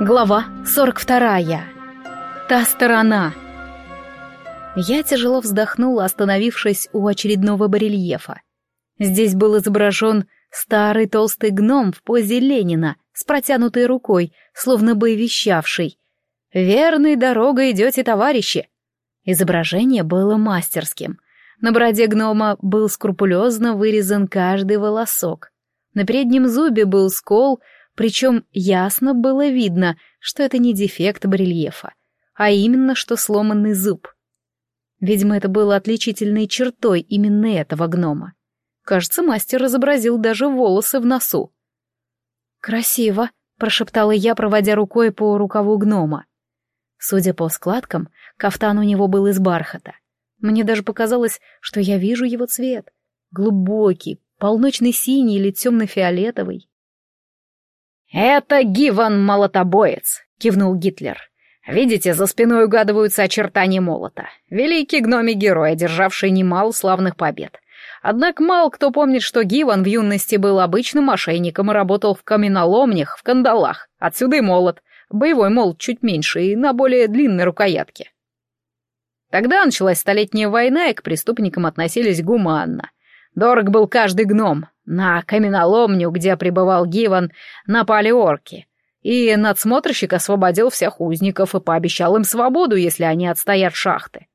Глава 42. Та сторона. Я тяжело вздохнула, остановившись у очередного барельефа. Здесь был изображен старый толстый гном в позе Ленина с протянутой рукой, словно бы вещавший. «Верной дорогой идете, товарищи!» Изображение было мастерским. На бороде гнома был скрупулезно вырезан каждый волосок. На переднем зубе был скол — причем ясно было видно, что это не дефект барельефа, а именно, что сломанный зуб. Видимо, это было отличительной чертой именно этого гнома. Кажется, мастер изобразил даже волосы в носу. «Красиво», — прошептала я, проводя рукой по рукаву гнома. Судя по складкам, кафтан у него был из бархата. Мне даже показалось, что я вижу его цвет. Глубокий, полночный синий или темно-фиолетовый. «Это Гиван Молотобоец», — кивнул Гитлер. «Видите, за спиной угадываются очертания молота. Великий гномий-герой, одержавший немало славных побед. Однако мало кто помнит, что Гиван в юности был обычным мошенником и работал в каменоломнях, в кандалах. Отсюда и молот. Боевой молот чуть меньше и на более длинной рукоятке. Тогда началась Столетняя война, и к преступникам относились гуманно. Дорог был каждый гном. На каменоломню, где пребывал Гиван, напали орки. И надсмотрщик освободил всех узников и пообещал им свободу, если они отстоят шахты.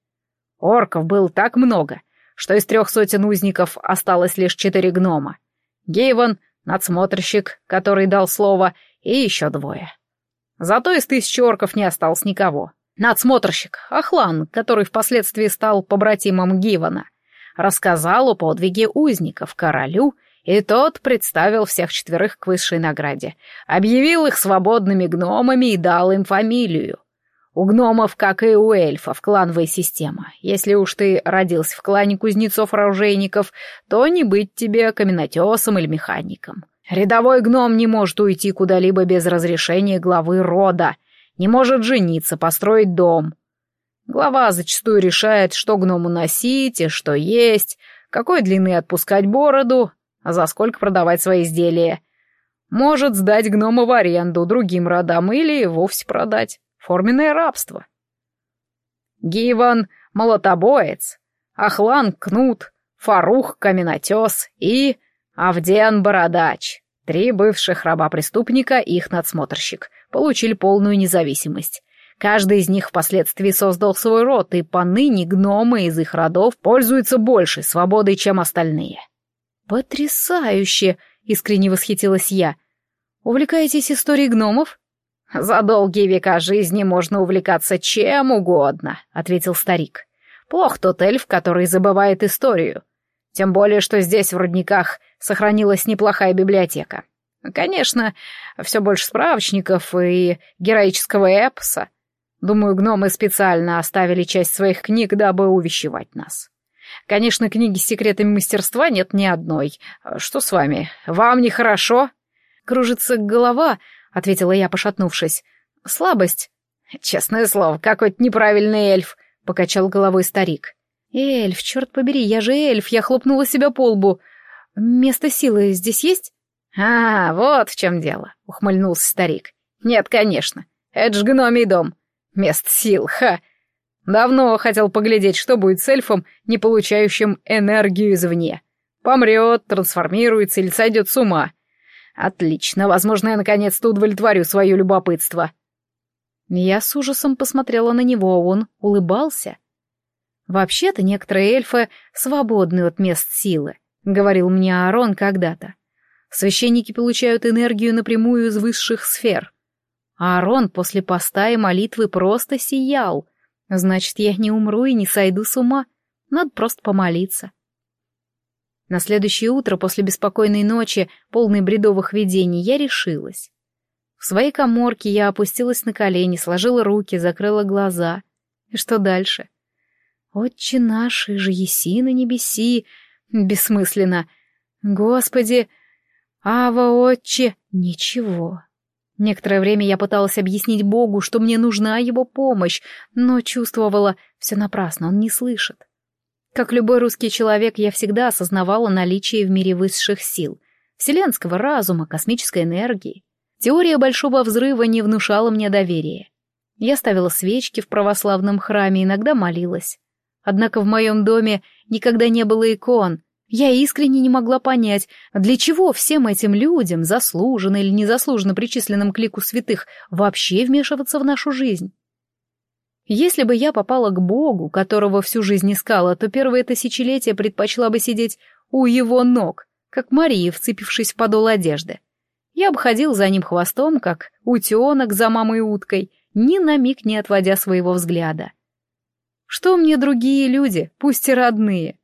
Орков было так много, что из трех сотен узников осталось лишь четыре гнома. Гейван, надсмотрщик, который дал слово, и еще двое. Зато из тысячи орков не осталось никого. Надсмотрщик, Ахлан, который впоследствии стал побратимом Гивана, рассказал о подвиге узников королю, и тот представил всех четверых к высшей награде, объявил их свободными гномами и дал им фамилию. У гномов, как и у эльфов, клановая система. Если уж ты родился в клане кузнецов-оружейников, то не быть тебе каменотесом или механиком. Рядовой гном не может уйти куда-либо без разрешения главы рода, не может жениться, построить дом. Глава зачастую решает, что гному носить и что есть, какой длины отпускать бороду, а за сколько продавать свои изделия. Может сдать гнома в аренду другим родам или вовсе продать. Форменное рабство. Гиван — молотобоец, Ахлан — кнут, Фарух — каменотес и Авден — бородач. Три бывших раба-преступника и их надсмотрщик получили полную независимость. Каждый из них впоследствии создал свой род, и поныне гномы из их родов пользуются большей свободой, чем остальные. «Потрясающе!» — искренне восхитилась я. «Увлекаетесь историей гномов?» «За долгие века жизни можно увлекаться чем угодно», — ответил старик. «Плох тот эльф, который забывает историю. Тем более, что здесь, в рудниках, сохранилась неплохая библиотека. Конечно, все больше справочников и героического эпоса. Думаю, гномы специально оставили часть своих книг, дабы увещевать нас. Конечно, книги с секретами мастерства нет ни одной. Что с вами? Вам нехорошо? Кружится голова, ответила я, пошатнувшись. Слабость. Честное слово, какой-то неправильный эльф, покачал головой старик. Эльф, черт побери, я же эльф, я хлопнула себя по лбу. Место силы здесь есть? А, вот в чем дело, ухмыльнулся старик. Нет, конечно. Это ж гномий дом. Мест сил, ха! Давно хотел поглядеть, что будет с эльфом, не получающим энергию извне. Помрет, трансформируется или сойдет с ума. Отлично, возможно, я наконец-то удовлетворю свое любопытство. Я с ужасом посмотрела на него, он улыбался. Вообще-то некоторые эльфы свободны от мест силы, говорил мне Аарон когда-то. Священники получают энергию напрямую из высших сфер. А Аарон после поста и молитвы просто сиял. Значит, я не умру и не сойду с ума. Надо просто помолиться. На следующее утро после беспокойной ночи, полной бредовых видений, я решилась. В своей коморке я опустилась на колени, сложила руки, закрыла глаза. И что дальше? «Отче наш, и же еси на небеси!» Бессмысленно. «Господи! Ава, отче!» Ничего. Некоторое время я пыталась объяснить Богу, что мне нужна его помощь, но чувствовала, все напрасно, он не слышит. Как любой русский человек, я всегда осознавала наличие в мире высших сил, вселенского разума, космической энергии. Теория Большого Взрыва не внушала мне доверия. Я ставила свечки в православном храме, иногда молилась. Однако в моем доме никогда не было икон. Я искренне не могла понять, для чего всем этим людям, заслуженно или незаслуженно причисленным к лику святых, вообще вмешиваться в нашу жизнь. Если бы я попала к Богу, которого всю жизнь искала, то первое тысячелетие предпочла бы сидеть у его ног, как Мария, вцепившись в подол одежды. Я обходил за ним хвостом, как утенок за мамой уткой, ни на миг не отводя своего взгляда. Что мне другие люди, пусть и родные?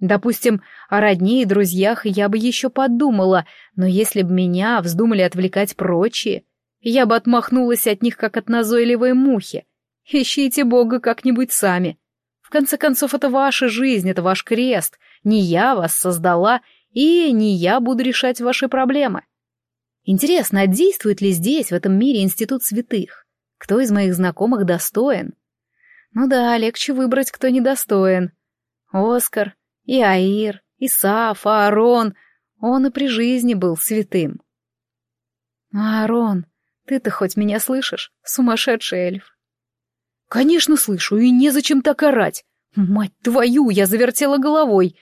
Допустим, о родне и друзьях я бы еще подумала, но если бы меня вздумали отвлекать прочие, я бы отмахнулась от них, как от назойливой мухи. Ищите Бога как-нибудь сами. В конце концов, это ваша жизнь, это ваш крест. Не я вас создала, и не я буду решать ваши проблемы. Интересно, а действует ли здесь, в этом мире, институт святых? Кто из моих знакомых достоин? Ну да, легче выбрать, кто недостоин. Оскар, и Аир, и Саф, Аарон. Он и при жизни был святым. Аарон, ты-то хоть меня слышишь, сумасшедший эльф? Конечно, слышу, и незачем так орать. Мать твою, я завертела головой.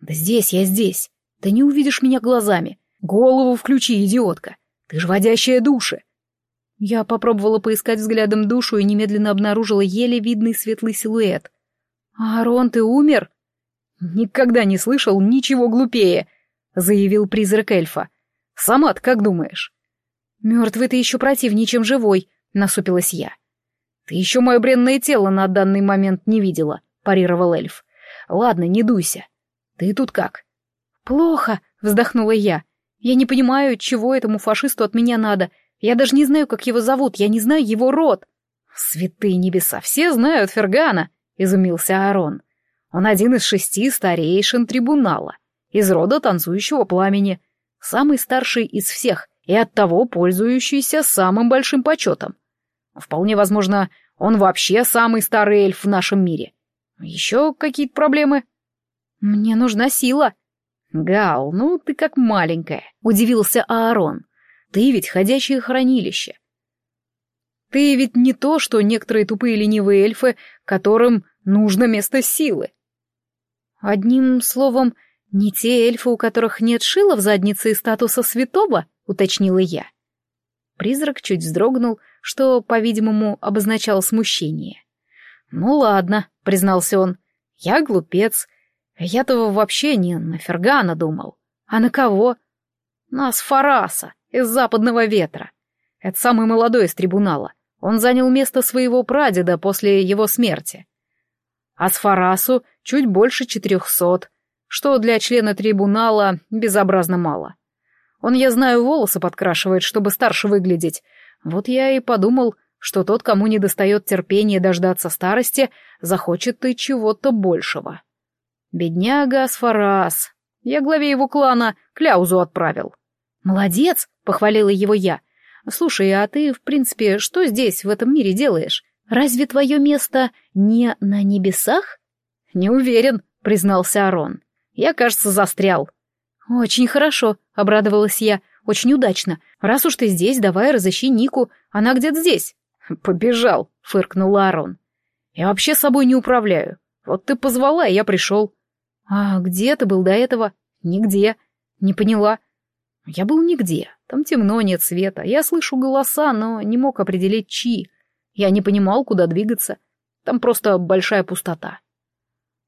Да здесь я здесь. Ты не увидишь меня глазами. Голову включи, идиотка. Ты ж водящая души. Я попробовала поискать взглядом душу и немедленно обнаружила еле видный светлый силуэт. «Аарон, ты умер?» «Никогда не слышал ничего глупее», — заявил призрак эльфа. «Сама как думаешь?» «Мертвый ты еще противнее, чем живой», — насупилась я. «Ты еще мое бренное тело на данный момент не видела», — парировал эльф. «Ладно, не дуйся. Ты тут как?» «Плохо», — вздохнула я. «Я не понимаю, чего этому фашисту от меня надо. Я даже не знаю, как его зовут, я не знаю его род». «Святые небеса, все знают Фергана», — изумился Аарон. «Он один из шести старейшин трибунала, из рода танцующего пламени, самый старший из всех и оттого пользующийся самым большим почетом. Вполне возможно, он вообще самый старый эльф в нашем мире. Еще какие-то проблемы?» «Мне нужна сила», «Гал, ну ты как маленькая», — удивился Аарон. «Ты ведь ходячее хранилище. Ты ведь не то, что некоторые тупые ленивые эльфы, которым нужно место силы». «Одним словом, не те эльфы, у которых нет шила в заднице и статуса святого?» — уточнила я. Призрак чуть вздрогнул, что, по-видимому, обозначало смущение. «Ну ладно», — признался он, — «я глупец, я-то вообще не на Фергана думал. А на кого? На Асфараса из западного ветра. Это самый молодой из трибунала. Он занял место своего прадеда после его смерти. Асфарасу чуть больше четырехсот, что для члена трибунала безобразно мало. Он, я знаю, волосы подкрашивает, чтобы старше выглядеть. Вот я и подумал, что тот, кому не достает терпения дождаться старости, захочет и чего-то большего. Бедняга Асфарас. Я главе его клана кляузу отправил. Молодец, похвалила его я. Слушай, а ты, в принципе, что здесь, в этом мире делаешь? Разве твое место не на небесах? Не уверен, признался Арон. Я, кажется, застрял. Очень хорошо, обрадовалась я. Очень удачно. Раз уж ты здесь, давай разыщи Нику. Она где-то здесь. Побежал, фыркнул Арон. Я вообще собой не управляю. Вот ты позвала, и я пришел. «А где ты был до этого?» «Нигде». «Не поняла». «Я был нигде. Там темно, нет света. Я слышу голоса, но не мог определить, чьи. Я не понимал, куда двигаться. Там просто большая пустота».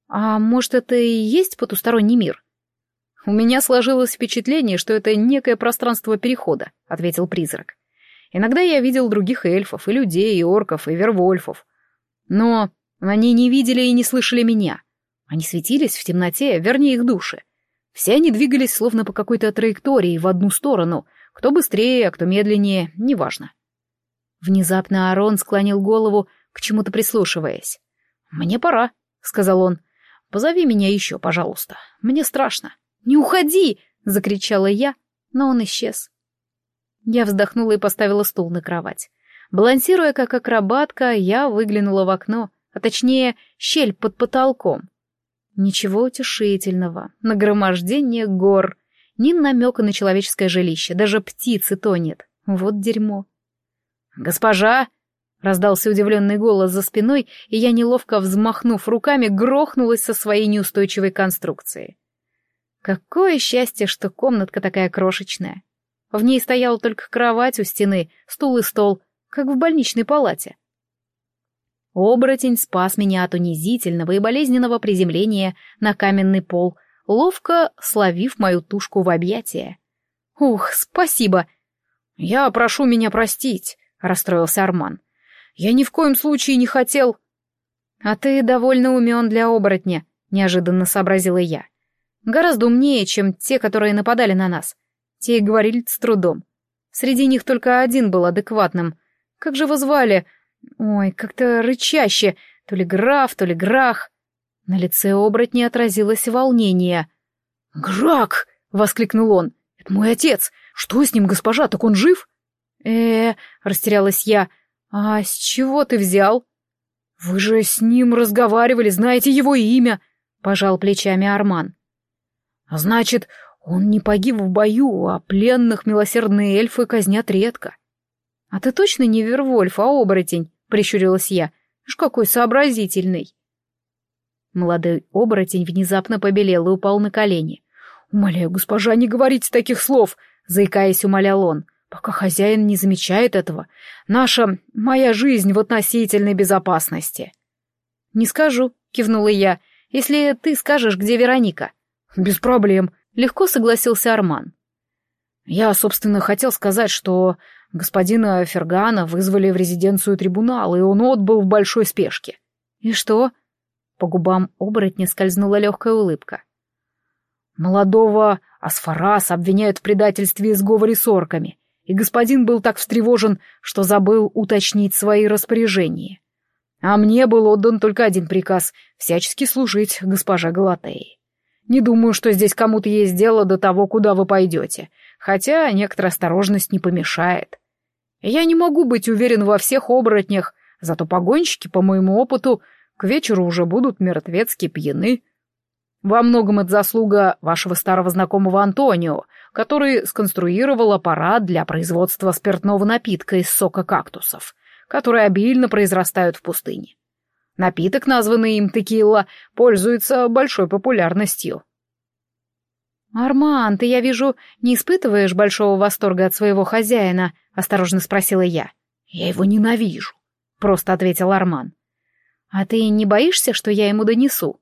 «А может, это и есть потусторонний мир?» «У меня сложилось впечатление, что это некое пространство перехода», — ответил призрак. «Иногда я видел других эльфов, и людей, и орков, и вервольфов. Но они не видели и не слышали меня. Они светились в темноте, вернее их души. Все они двигались словно по какой-то траектории в одну сторону, кто быстрее, а кто медленнее, неважно. Внезапно Арон склонил голову, к чему-то прислушиваясь. «Мне пора», — сказал он. «Позови меня еще, пожалуйста. Мне страшно». «Не уходи!» — закричала я, но он исчез. Я вздохнула и поставила стул на кровать. Балансируя как акробатка, я выглянула в окно, а точнее, щель под потолком. Ничего утешительного. Нагромождение гор. Ни намека на человеческое жилище. Даже птицы то нет. Вот дерьмо. «Госпожа!» — раздался удивленный голос за спиной, и я, неловко взмахнув руками, грохнулась со своей неустойчивой конструкции. Какое счастье, что комнатка такая крошечная. В ней стояла только кровать у стены, стул и стол, как в больничной палате. Оборотень спас меня от унизительного и болезненного приземления на каменный пол, ловко словив мою тушку в объятия. «Ух, спасибо!» «Я прошу меня простить», — расстроился Арман. «Я ни в коем случае не хотел...» «А ты довольно умен для оборотня», — неожиданно сообразила я. «Гораздо умнее, чем те, которые нападали на нас. Те говорили с трудом. Среди них только один был адекватным. Как же его звали? Ой, как-то рычаще. То ли граф, то ли грах. На лице оборотня отразилось волнение. «Грак!» — воскликнул он. «Это мой отец! Что с ним, госпожа, так он жив?» Э растерялась я. «А с чего ты взял?» «Вы же с ним разговаривали, знаете его имя», — пожал плечами Арман. «Значит, он не погиб в бою, а пленных милосердные эльфы казнят редко. А ты точно не Вервольф, а оборотень? Прищурилась я. Ж какой сообразительный. Молодой оборотень внезапно побелел и упал на колени. «Умоляю, госпожа, не говорите таких слов!» — заикаясь, умолял он. «Пока хозяин не замечает этого. Наша, моя жизнь в относительной безопасности». «Не скажу», — кивнула я, — «если ты скажешь, где Вероника». «Без проблем», Легко согласился Арман. Я, собственно, хотел сказать, что господина Фергана вызвали в резиденцию трибунала, и он отбыл в большой спешке. И что? По губам оборотня скользнула легкая улыбка. Молодого Асфараса обвиняют в предательстве и сговоре с орками, и господин был так встревожен, что забыл уточнить свои распоряжения. А мне был отдан только один приказ — всячески служить госпоже Галатеи. Не думаю, что здесь кому-то есть дело до того, куда вы пойдете, хотя некоторая осторожность не помешает. Я не могу быть уверен во всех оборотнях, зато погонщики, по моему опыту, к вечеру уже будут мертвецки пьяны. Во многом это заслуга вашего старого знакомого Антонио, который сконструировал аппарат для производства спиртного напитка из сока кактусов, которые обильно произрастают в пустыне. Напиток, названный им текила, пользуется большой популярностью. «Арман, ты, я вижу, не испытываешь большого восторга от своего хозяина?» — осторожно спросила я. «Я его ненавижу», — просто ответил Арман. «А ты не боишься, что я ему донесу?»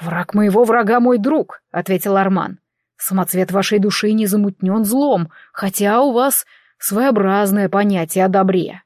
«Враг моего врага мой друг», — ответил Арман. «Самоцвет вашей души не замутнен злом, хотя у вас своеобразное понятие о добре».